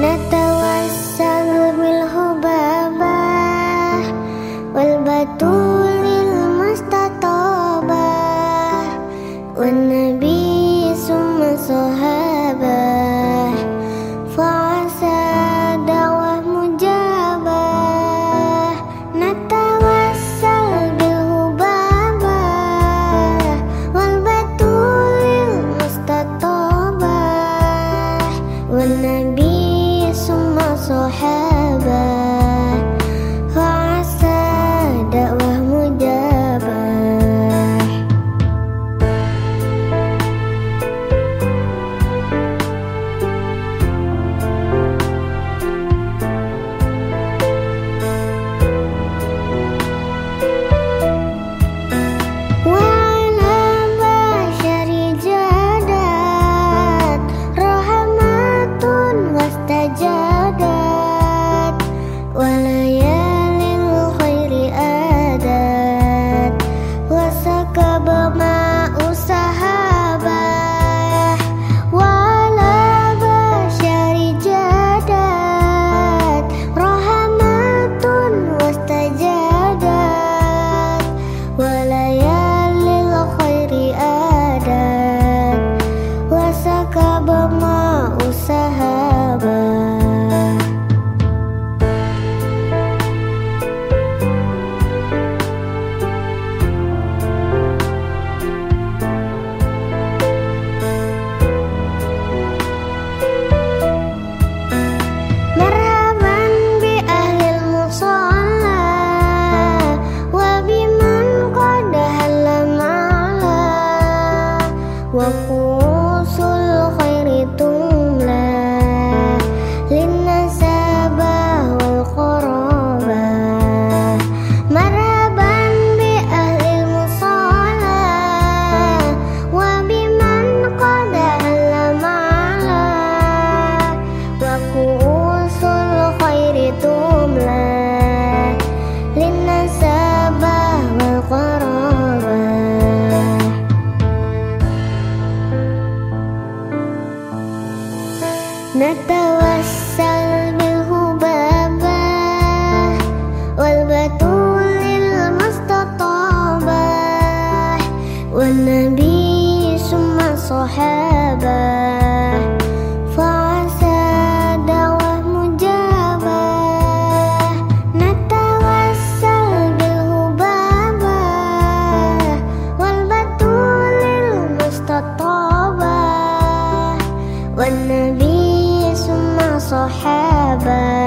なたを sabama usaha نتوسل والبتول المستطابة والنبي ثم الصحابة فعسى نتوسل والبتول المستطابة. والنبي Heaven.